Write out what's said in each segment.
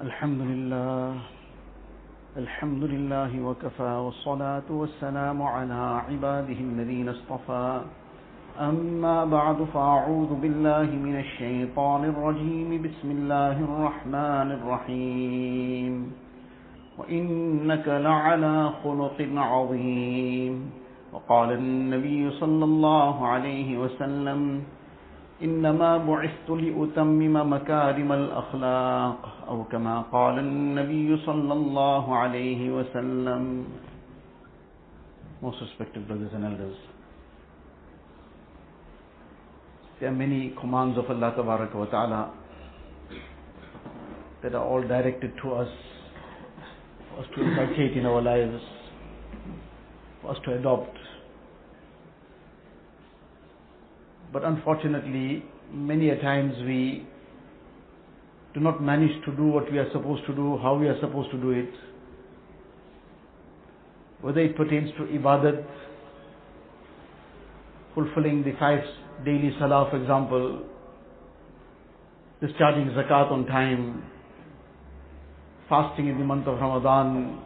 الحمد لله الحمد لله وكفى والصلاة والسلام على عباده الذين اصطفى. أما بعد فأعوذ بالله من الشيطان الرجيم. بسم الله الرحمن الرحيم. وإنك لعلى خلق عظيم. وقال النبي صلى الله عليه وسلم إنما بعثت لأتمم مكارم الأخلاق أو كما قال النبي صلى الله عليه وسلم Most respected brothers and elders There are many commands of Allah Tabaraka wa Ta'ala that are all directed to us for us to inculcate in our lives for us to adopt But unfortunately, many a times we do not manage to do what we are supposed to do, how we are supposed to do it. Whether it pertains to ibadat, fulfilling the five daily salah, for example, discharging zakat on time, fasting in the month of Ramadan,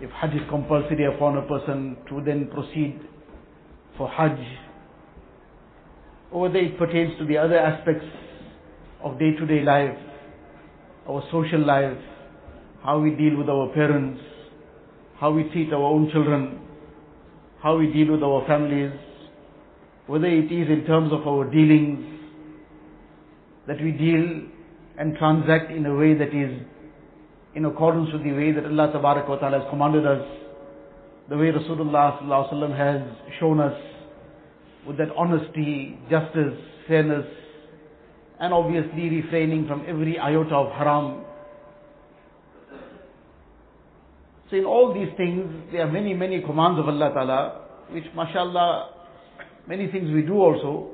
if Hajj is compulsory upon a person to then proceed for Hajj, or whether it pertains to the other aspects of day-to-day life, our social life, how we deal with our parents, how we treat our own children, how we deal with our families, whether it is in terms of our dealings, that we deal and transact in a way that is in accordance with the way that Allah Ta'ala has commanded us, the way Rasulullah has shown us, with that honesty, justice, fairness, and obviously refraining from every iota of haram. So in all these things, there are many, many commands of Allah Ta'ala, which mashallah, many things we do also,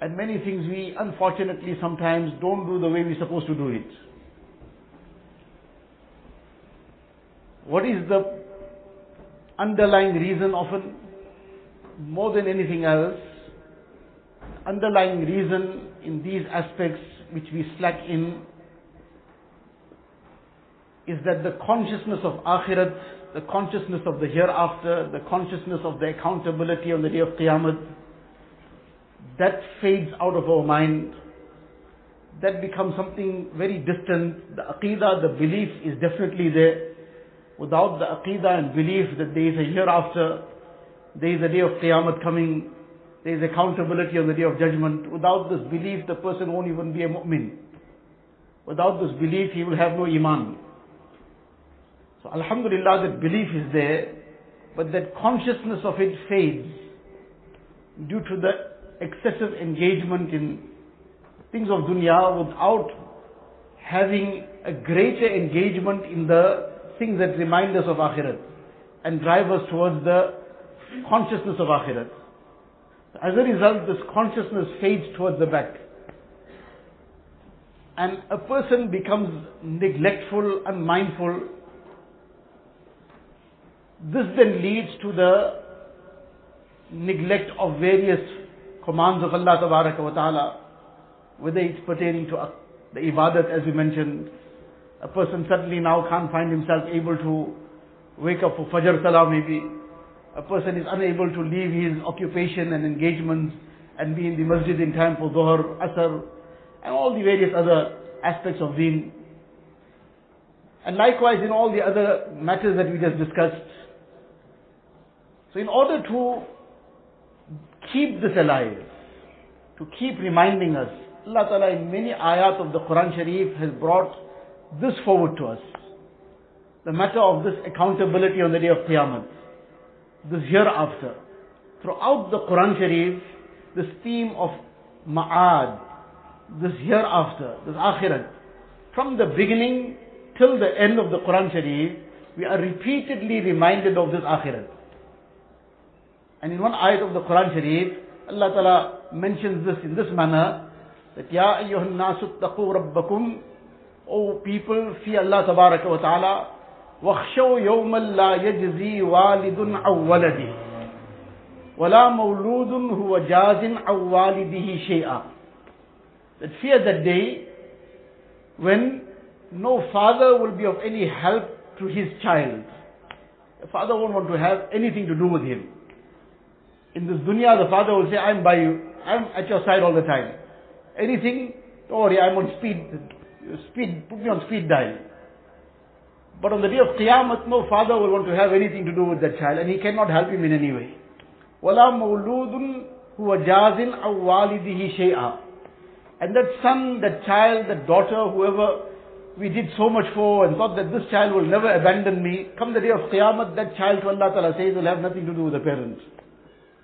and many things we unfortunately sometimes don't do the way we're supposed to do it. What is the underlying reason often? More than anything else, underlying reason in these aspects which we slack in is that the consciousness of akhirat, the consciousness of the hereafter, the consciousness of the accountability on the day of Qiyamah, that fades out of our mind. That becomes something very distant. The aqidah, the belief is definitely there. Without the aqidah and belief that there is a hereafter, there is a day of Qiyamah coming, there is accountability on the day of judgment. Without this belief, the person won't even be a mu'min. Without this belief, he will have no iman. So Alhamdulillah, that belief is there, but that consciousness of it fades due to the excessive engagement in things of dunya without having a greater engagement in the things that remind us of akhirat and drive us towards the consciousness of akhirat. As a result, this consciousness fades towards the back. And a person becomes neglectful, unmindful. This then leads to the neglect of various commands of Allah wa ta'ala, whether it's pertaining to the ibadat as we mentioned. A person suddenly now can't find himself able to wake up for Fajr Salah maybe a person is unable to leave his occupation and engagements and be in the masjid in time for Dhuhr, Asr, and all the various other aspects of deen. And likewise in all the other matters that we just discussed. So in order to keep this alive, to keep reminding us, Allah Ta'ala in many ayat of the Quran Sharif has brought this forward to us. The matter of this accountability on the day of Qiyamah this hereafter. Throughout the Quran Sharif, this theme of ma'ad, this hereafter, this akhirat, from the beginning till the end of the Quran Sharif, we are repeatedly reminded of this akhirat. And in one ayat of the Quran Sharif, Allah Ta'ala mentions this in this manner, that Ya ayyuhan nasu taqu rabbakum, O people, fear Allah Tabaraka wa Ta'ala, واخشوا يوما لا يجزي والد عن ولده ولا مولود هو جاز عن والده شيئا that fear that day when no father will be of any help to his child. The father won't want to have anything to do with him. In this dunya, the father will say, I'm by you. I'm at your side all the time. Anything, don't worry, I'm on speed, speed, put me on speed dial. But on the day of Qiyamah, no father will want to have anything to do with that child and he cannot help him in any way. وَلَا مَوْلُودٌ هُوَ جَازٍ أَوْ وَالِدِهِ شَيْئًا And that son, that child, that daughter, whoever we did so much for and thought that this child will never abandon me, come the day of Qiyamah, that child to Allah Ta'ala says will have nothing to do with the parents.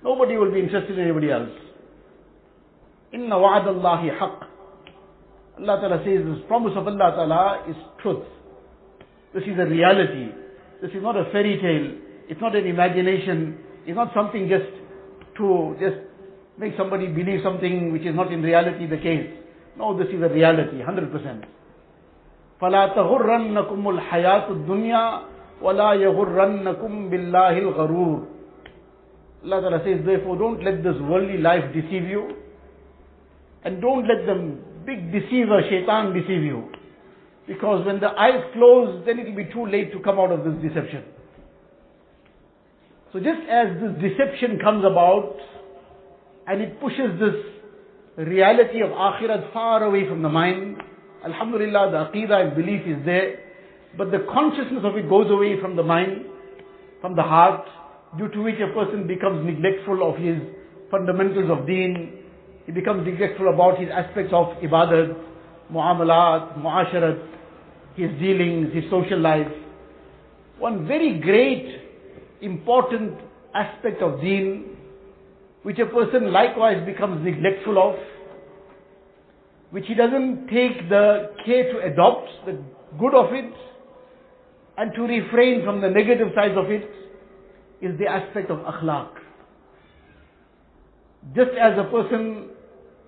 Nobody will be interested in anybody else. Inna wa'ad Allahi haqq. Allah Ta'ala says this promise of Allah Ta'ala is truth. This is a reality. This is not a fairy tale. It's not an imagination. It's not something just to just make somebody believe something which is not in reality the case. No, this is a reality, 100%. فَلَا تَغُرَّنَّكُمُ الْحَيَاةُ الدُّنْيَا وَلَا يَغُرَّنَّكُمْ بِاللَّهِ الْغَرُورُ Allah Ta'ala says, therefore don't let this worldly life deceive you. And don't let the big deceiver, shaitan, deceive you. Because when the eyes close, then it will be too late to come out of this deception. So just as this deception comes about, and it pushes this reality of akhirat far away from the mind, Alhamdulillah, the aqidah and belief is there, but the consciousness of it goes away from the mind, from the heart, due to which a person becomes neglectful of his fundamentals of deen, he becomes neglectful about his aspects of ibadat, muamalat, muasharat, his dealings, his social life. One very great, important aspect of deen, which a person likewise becomes neglectful of, which he doesn't take the care to adopt the good of it, and to refrain from the negative sides of it, is the aspect of akhlaq. Just as a person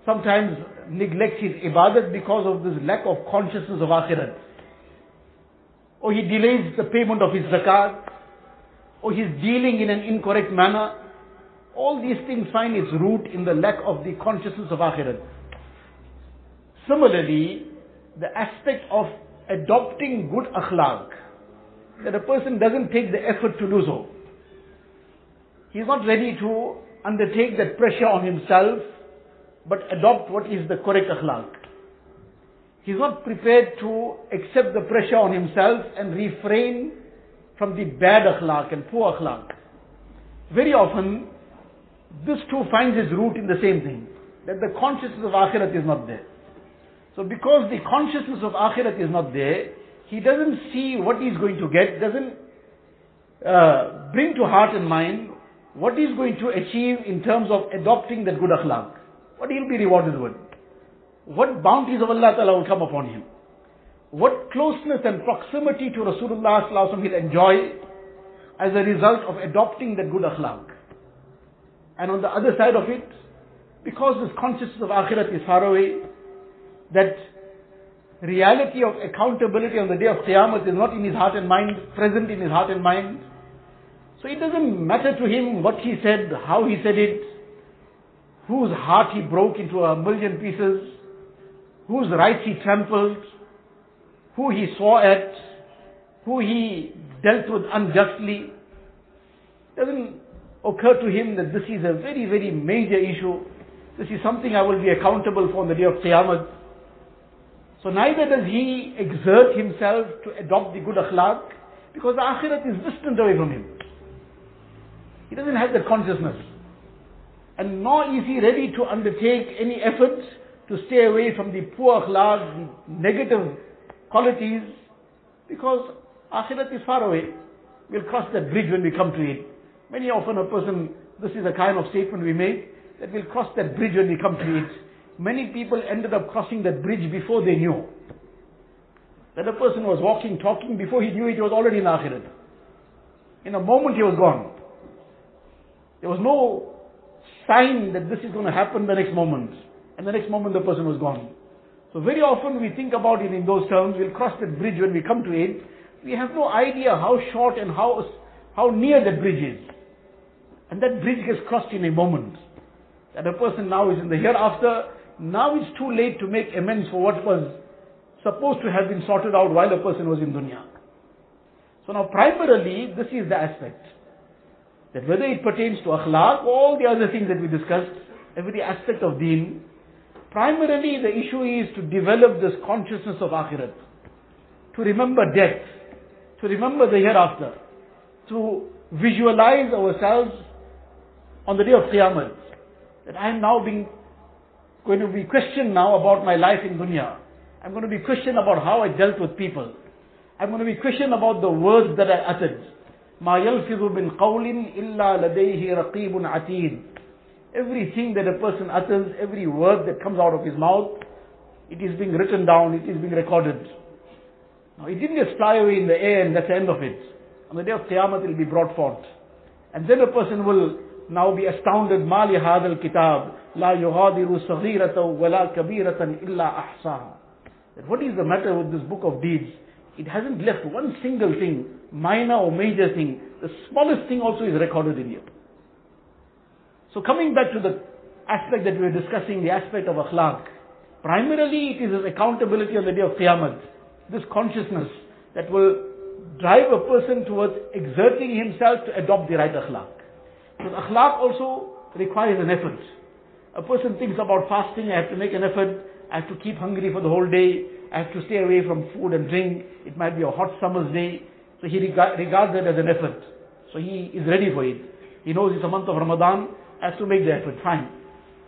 sometimes neglects his ibadat because of this lack of consciousness of akhirat, or he delays the payment of his zakat, or he's dealing in an incorrect manner, all these things find its root in the lack of the consciousness of akhirat. Similarly, the aspect of adopting good akhlaq, that a person doesn't take the effort to do so. He's not ready to undertake that pressure on himself, but adopt what is the correct akhlaq. He's not prepared to accept the pressure on himself and refrain from the bad akhlaq and poor akhlaq. Very often, this too finds its root in the same thing, that the consciousness of akhirat is not there. So because the consciousness of akhirat is not there, he doesn't see what he's going to get, doesn't uh, bring to heart and mind what he's going to achieve in terms of adopting that good akhlaq. What he'll be rewarded with. What bounties of Allah Ta'ala will come upon him. What closeness and proximity to Rasulullah Sallallahu he'll enjoy as a result of adopting that good akhlaq. And on the other side of it, because this consciousness of akhirat is far away, that reality of accountability on the day of Qiyamah is not in his heart and mind, present in his heart and mind. So it doesn't matter to him what he said, how he said it, whose heart he broke into a million pieces, whose rights he trampled, who he swore at, who he dealt with unjustly. Doesn't occur to him that this is a very, very major issue. This is something I will be accountable for on the day of Qiyamah. So neither does he exert himself to adopt the good akhlaq because the akhirat is distant away from him. He doesn't have that consciousness. And nor is he ready to undertake any effort to stay away from the poor akhlaq, negative qualities, because akhirat is far away. We'll cross that bridge when we come to it. Many often a person, this is a kind of statement we make, that we'll cross that bridge when we come to it. Many people ended up crossing that bridge before they knew. That a person was walking, talking, before he knew it, he was already in akhirat. In a moment he was gone. There was no sign that this is going to happen the next moment. And the next moment the person was gone. So very often we think about it in those terms, we'll cross that bridge when we come to it. We have no idea how short and how, how near that bridge is. And that bridge gets crossed in a moment. That a person now is in the hereafter, now it's too late to make amends for what was supposed to have been sorted out while a person was in dunya. So now primarily this is the aspect. That whether it pertains to akhlaq, all the other things that we discussed, every aspect of deen, primarily the issue is to develop this consciousness of akhirat. To remember death. To remember the hereafter. To visualize ourselves on the day of Qiyamah. That I am now being, going to be questioned now about my life in dunya. I'm going to be questioned about how I dealt with people. I'm going to be questioned about the words that I uttered. ما يلفظ من قول إلا لديه رقيب عتيد Everything that a person utters, every word that comes out of his mouth, it is being written down, it is being recorded. Now it didn't just fly away in the air and that's the end of it. On the day of Qiyamah it will be brought forth. And then a person will now be astounded, ما لهذا الكتاب لا يغادر صغيرة ولا كبيرة إلا أحصاها. That what is the matter with this book of deeds? It hasn't left one single thing, minor or major thing. The smallest thing also is recorded in here. So coming back to the aspect that we were discussing, the aspect of akhlaq. Primarily it is an accountability on the day of Qiyamah. This consciousness that will drive a person towards exerting himself to adopt the right akhlaq. Because akhlaq also requires an effort. A person thinks about fasting, I have to make an effort, I have to keep hungry for the whole day, I have to stay away from food and drink, it might be a hot summer's day, so he regards it as an effort. So he is ready for it. He knows it's a month of Ramadan, has to make the effort, fine.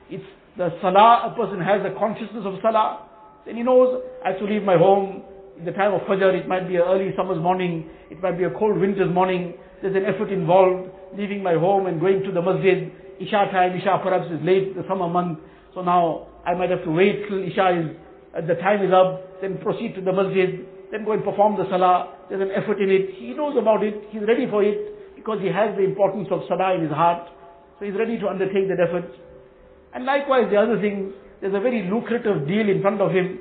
It's the salah, a person has a consciousness of salah, then he knows I have to leave my home, in the time of Fajr, it might be an early summer's morning, it might be a cold winter's morning, there's an effort involved, leaving my home and going to the masjid, Isha time, Isha perhaps is late, the summer month, so now I might have to wait till Isha is, uh, the time is up, then proceed to the masjid, then go and perform the salah, there's an effort in it, he knows about it, he's ready for it, because he has the importance of salah in his heart, so he's ready to undertake that effort. And likewise the other thing, there's a very lucrative deal in front of him,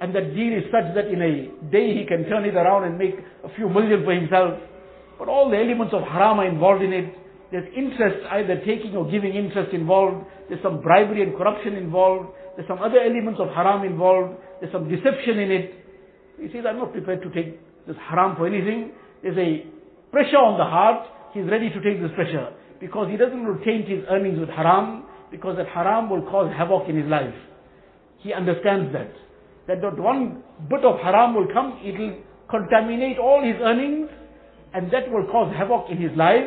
and that deal is such that in a day he can turn it around and make a few million for himself. But all the elements of haram are involved in it. There's interest, either taking or giving interest involved. There's some bribery and corruption involved. There's some other elements of haram involved. There's some deception in it. He says, I'm not prepared to take this haram for anything. There's a pressure on the heart. He's ready to take this pressure. Because he doesn't taint his earnings with haram. Because that haram will cause havoc in his life. He understands that that not one bit of haram will come, it will contaminate all his earnings, and that will cause havoc in his life.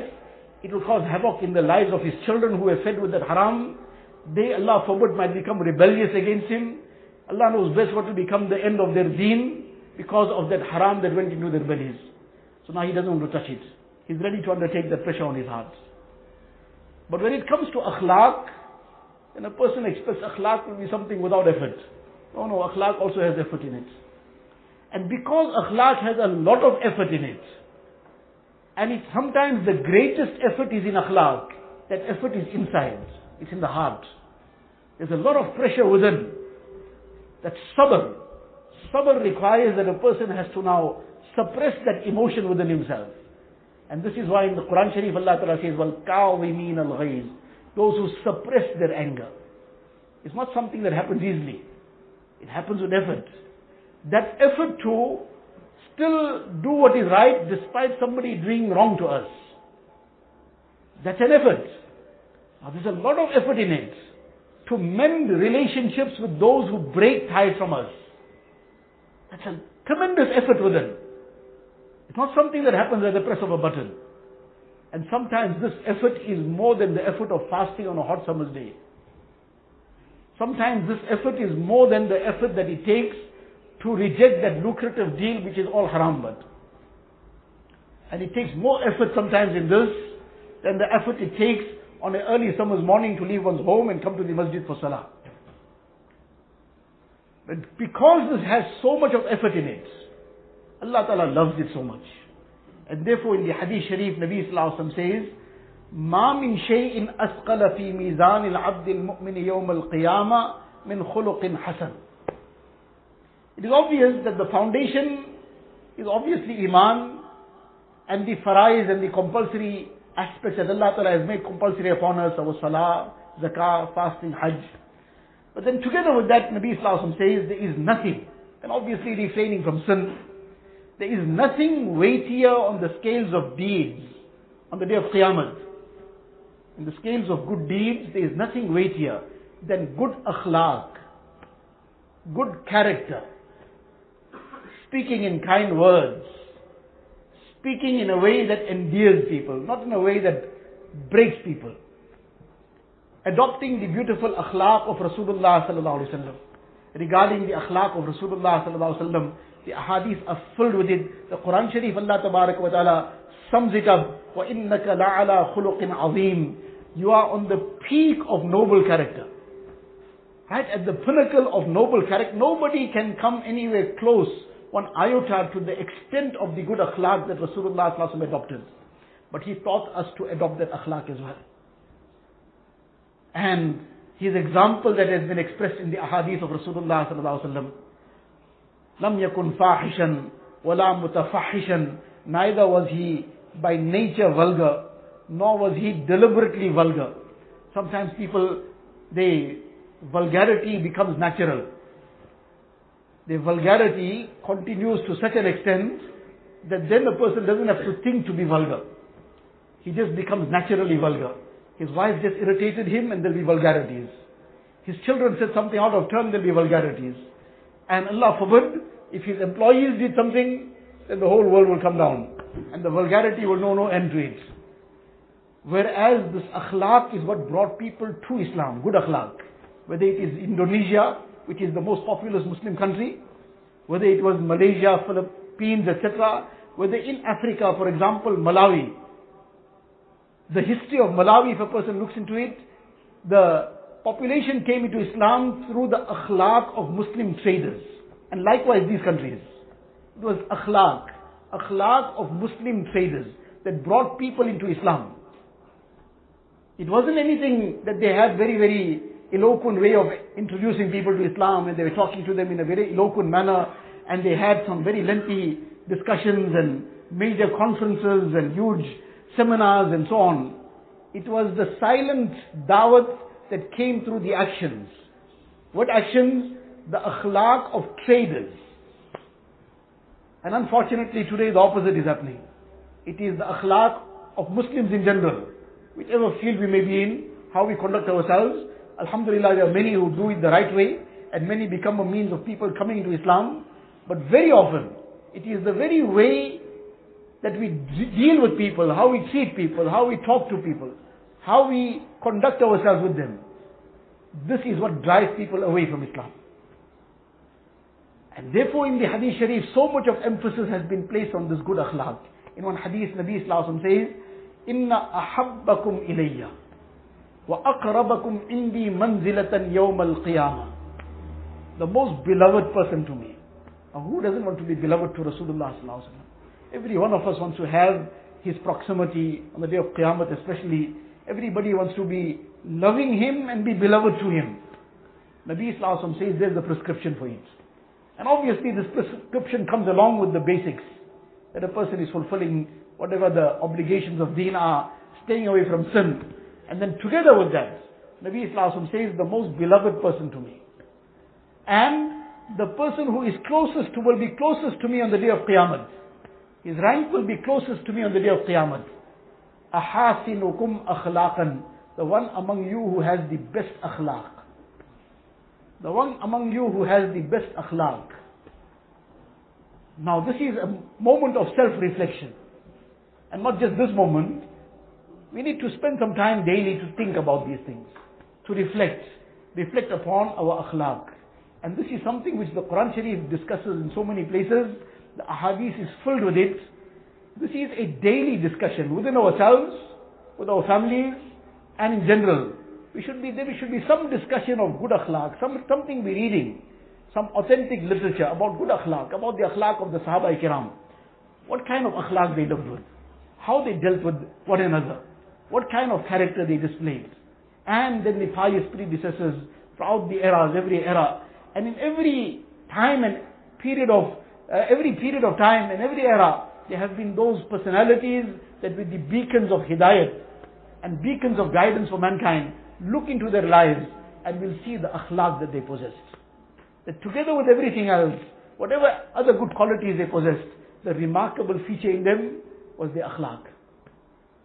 It will cause havoc in the lives of his children who are fed with that haram. They, Allah forbid, might become rebellious against him. Allah knows best what will become the end of their deen because of that haram that went into their bellies. So now he doesn't want to touch it. He's ready to undertake that pressure on his heart. But when it comes to akhlaq, then a person expects akhlaq will be something without effort. No, no, akhlaq also has effort in it. And because akhlaq has a lot of effort in it, and it sometimes the greatest effort is in akhlaq, that effort is inside, it's in the heart. There's a lot of pressure within. That sabr. Sabr requires that a person has to now suppress that emotion within himself. And this is why in the Quran Sharif Allah Ta'ala says, Well kazimeen al ghayz those who suppress their anger. It's not something that happens easily. It happens with effort. That effort to still do what is right despite somebody doing wrong to us. That's an effort. Now there's a lot of effort in it to mend relationships with those who break ties from us. That's a tremendous effort within. It's not something that happens at the press of a button. And sometimes this effort is more than the effort of fasting on a hot summer's day. Sometimes this effort is more than the effort that it takes to reject that lucrative deal which is all haram but. And it takes more effort sometimes in this than the effort it takes on an early summer's morning to leave one's home and come to the masjid for salah. But because this has so much of effort in it, Allah Ta'ala loves it so much. And therefore in the Hadith Sharif, Nabi Sallallahu Alaihi Wasallam says, ما من شيء أثقل في ميزان العبد المؤمن يوم القيامة من خلق حسن. It is obvious that the foundation is obviously Iman and the farais and the compulsory aspects that Allah Ta'ala has made compulsory upon us, our salah, zakah, fasting, hajj. But then together with that, Nabi Sallallahu says, there is nothing, and obviously refraining from sin. there is nothing weightier on the scales of deeds on the day of Qiyamah. In the scales of good deeds, there is nothing weightier than good akhlaq, good character, speaking in kind words, speaking in a way that endears people, not in a way that breaks people. Adopting the beautiful akhlaq of Rasulullah sallallahu alaihi wasallam. Regarding the akhlaq of Rasulullah sallallahu alaihi wasallam, the ahadith are filled with it. The Quran Sharif, Allah tabarak wa ta'ala sums it up. وَإِنَّكَ لَعَلَى خُلُقٍ عَظِيمٍ You are on the peak of noble character. Right at the pinnacle of noble character. Nobody can come anywhere close one iota to the extent of the good akhlaq that Rasulullah ﷺ adopted. But he taught us to adopt that akhlaq as well. And his example that has been expressed in the ahadith of Rasulullah ﷺ, لم يكن فاحشا ولا متفحشا neither was he by nature vulgar nor was he deliberately vulgar sometimes people they vulgarity becomes natural the vulgarity continues to such an extent that then the person doesn't have to think to be vulgar. He just becomes naturally vulgar. His wife just irritated him and there'll be vulgarities. His children said something out of turn, there'll be vulgarities. And Allah forbid, if his employees did something, then the whole world will come down. And the vulgarity will know no end to it. Whereas this akhlaq is what brought people to Islam, good akhlaq. Whether it is Indonesia, which is the most populous Muslim country, whether it was Malaysia, Philippines, etc., whether in Africa, for example, Malawi, the history of Malawi, if a person looks into it, the population came into Islam through the akhlaq of Muslim traders. And likewise these countries. It was akhlaq, akhlaq of Muslim traders that brought people into Islam. It wasn't anything that they had very, very eloquent way of introducing people to Islam and they were talking to them in a very eloquent manner and they had some very lengthy discussions and major conferences and huge seminars and so on. It was the silent dawat that came through the actions. What actions? The akhlaq of traders. And unfortunately today the opposite is happening. It is the akhlaq of Muslims in general. Whichever field we may be in, how we conduct ourselves, Alhamdulillah, there are many who do it the right way, and many become a means of people coming into Islam. But very often, it is the very way that we deal with people, how we treat people, how we talk to people, how we conduct ourselves with them. This is what drives people away from Islam. And therefore in the Hadith Sharif, so much of emphasis has been placed on this good akhlaq. In one Hadith, Nabi Islam says, Inna ahabbakum ilayya. وَأَقْرَبَكُمْ إِنْدِي مَنْزِلَةً يَوْمَ الْقِيَامَةِ The most beloved person to me. Now who doesn't want to be beloved to Rasulullah Every one of us wants to have his proximity on the day of Qiyamah especially. Everybody wants to be loving him and be beloved to him. Nabi Islam says there's the prescription for it. And obviously this prescription comes along with the basics. That a person is fulfilling whatever the obligations of deen are, staying away from sin, and then together with that, Nabi Islam says, the most beloved person to me. And the person who is closest to, will be closest to me on the day of Qiyamah. His rank will be closest to me on the day of Qiyamah. The one among you who has the best akhlaq. The one among you who has the best akhlaq. Now this is a moment of self-reflection. And not just this moment, we need to spend some time daily to think about these things, to reflect, reflect upon our akhlaq. And this is something which the Quran Sharif discusses in so many places. The ahadith is filled with it. This is a daily discussion within ourselves, with our families, and in general. We should be, there should be some discussion of good akhlaq, some, something we're reading, some authentic literature about good akhlaq, about the akhlaq of the Sahaba Ikram. What kind of akhlaq they lived with, how they dealt with one another what kind of character they displayed. And then the pious predecessors throughout the eras, every era, and in every time and period of, uh, every period of time and every era, there have been those personalities that with the beacons of hidayat and beacons of guidance for mankind, look into their lives and will see the akhlaq that they possessed. That together with everything else, whatever other good qualities they possessed, the remarkable feature in them was their akhlaq.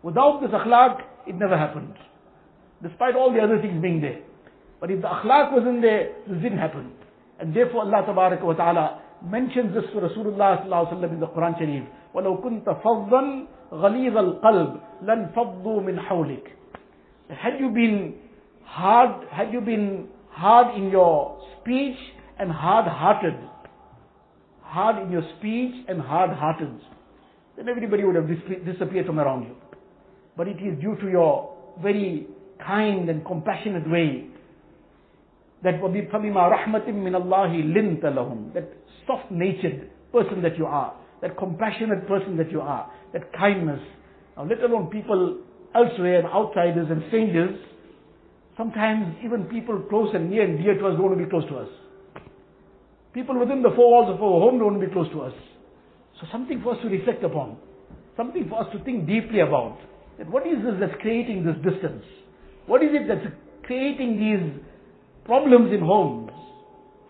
Without this akhlaq, it never happened. Despite all the other things being there. But if the akhlaq wasn't there, this didn't happen. And therefore Allah wa ta'ala mentions this for Rasulullah sallallahu in the Quran Sharif. وَلَوْ كُنْتَ فَضًّا غَلِيظَ الْقَلْبِ لَنْ فَضُّوا مِنْ حَوْلِكَ Had you been hard, had you been hard in your speech and hard-hearted, hard in your speech and hard-hearted, then everybody would have disappeared from around you. But it is due to your very kind and compassionate way that فَبِمَا رَحْمَةٍ مِّنَ اللَّهِ لِنْتَ لَهُمْ That soft-natured person that you are, that compassionate person that you are, that kindness. Now let alone people elsewhere and outsiders and strangers, sometimes even people close and near and dear to us don't want to be close to us. People within the four walls of our home don't want to be close to us. So something for us to reflect upon. Something for us to think deeply about. That what is this that's creating this distance? What is it that's creating these problems in homes?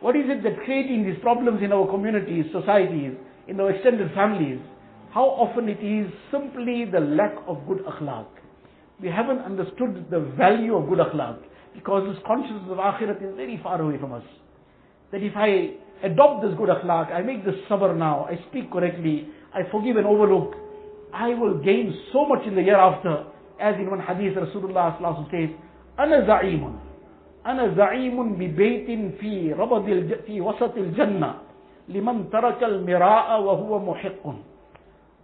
What is it that's creating these problems in our communities, societies, in our extended families? How often it is simply the lack of good akhlaq. We haven't understood the value of good akhlaq because this consciousness of akhirat is very far away from us. That if I adopt this good akhlaq, I make this sabr now, I speak correctly, I forgive and overlook, I will gain so much in the hereafter. As in one hadith, Rasulullah says, أَنَا زَعِيمٌ أنا زعيم ببيت في ربض الج... في وسط الجنة لمن ترك المراء وهو محق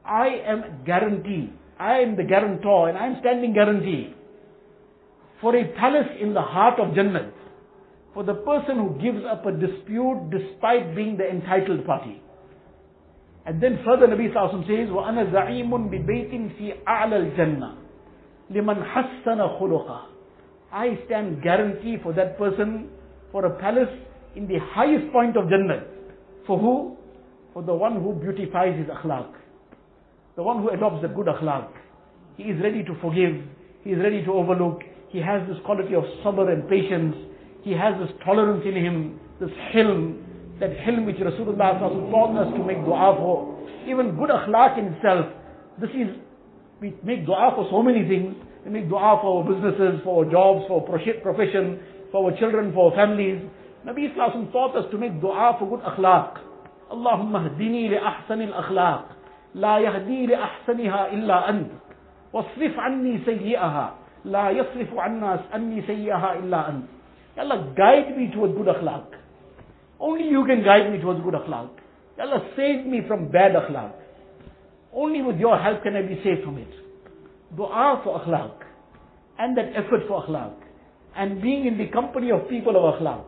I am guarantee I am the guarantor and I am standing guarantee for a palace in the heart of Jannah for the person who gives up a dispute despite being the entitled party. And then further Nabi Sallallahu says, وَأَنَا زَعِيمٌ بِبَيْتٍ فِي أَعْلَى الْجَنَّةِ لِمَنْ حَسَّنَ خُلُقَهُ I stand guarantee for that person for a palace in the highest point of Jannah. For who? For the one who beautifies his akhlaq. The one who adopts the good akhlaq. He is ready to forgive. He is ready to overlook. He has this quality of sabr and patience. He has this tolerance in him, this hilm, that hilm which Rasulullah taught us to make dua for. Even good akhlaq in itself. This is, we make dua for so many things. We make dua for our businesses, for our jobs, for our profession, for our children, for our families. Nabi Islam taught us to make dua for good akhlaq. اللهم اهدني لأحسن الأخلاق لا يهدي لأحسنها إلا أنت واصرف عني سيئها لا يصرف عنا عني سيئها إلا أنت Allah guide me towards good akhlaq. Only you can guide me towards good akhlaq. Allah save me from bad akhlaq. Only with your help can I be saved from it dua for akhlaq and that effort for akhlaq and being in the company of people of akhlaq,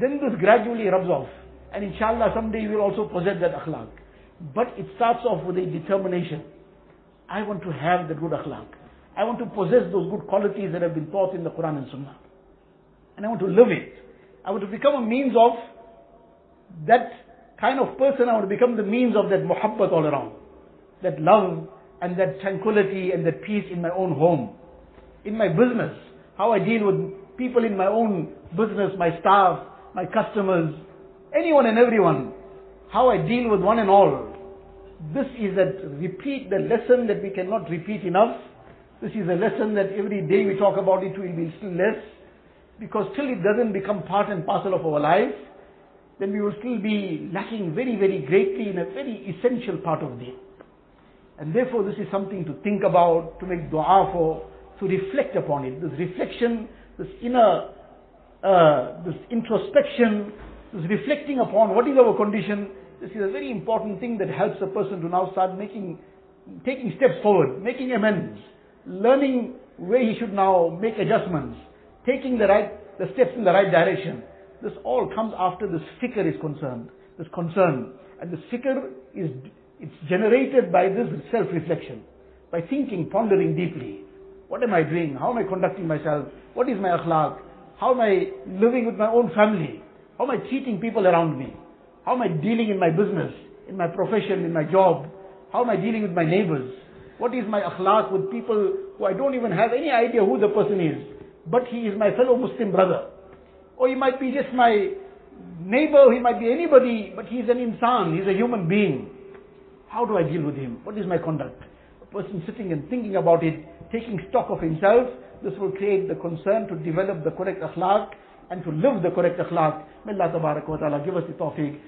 then this gradually rubs off. And inshallah someday you will also possess that akhlaq. But it starts off with a determination. I want to have the good akhlaq. I want to possess those good qualities that have been taught in the Quran and Sunnah. And I want to live it. I want to become a means of that kind of person. I want to become the means of that muhabbat all around. That love and that tranquility and that peace in my own home, in my business, how I deal with people in my own business, my staff, my customers, anyone and everyone, how I deal with one and all. This is a repeat, the lesson that we cannot repeat enough. This is a lesson that every day we talk about it will be still less. Because till it doesn't become part and parcel of our life, then we will still be lacking very, very greatly in a very essential part of the and therefore this is something to think about, to make dua for, to reflect upon it. This reflection, this inner, uh, this introspection, this reflecting upon what is our condition, this is a very important thing that helps a person to now start making, taking steps forward, making amends, learning where he should now make adjustments, taking the right, the steps in the right direction. This all comes after this fikr is concerned, this concern. And this fikr is it's generated by this self-reflection, by thinking, pondering deeply. What am I doing? How am I conducting myself? What is my akhlaq? How am I living with my own family? How am I treating people around me? How am I dealing in my business, in my profession, in my job? How am I dealing with my neighbors? What is my akhlaq with people who I don't even have any idea who the person is, but he is my fellow Muslim brother. Or he might be just my, neighbor, he might be anybody, but he's an insan, he's a human being. How do I deal with him? What is my conduct? A person sitting and thinking about it, taking stock of himself, this will create the concern to develop the correct akhlaq and to live the correct akhlaq. May Allah wa ta'ala give us the tawfiq.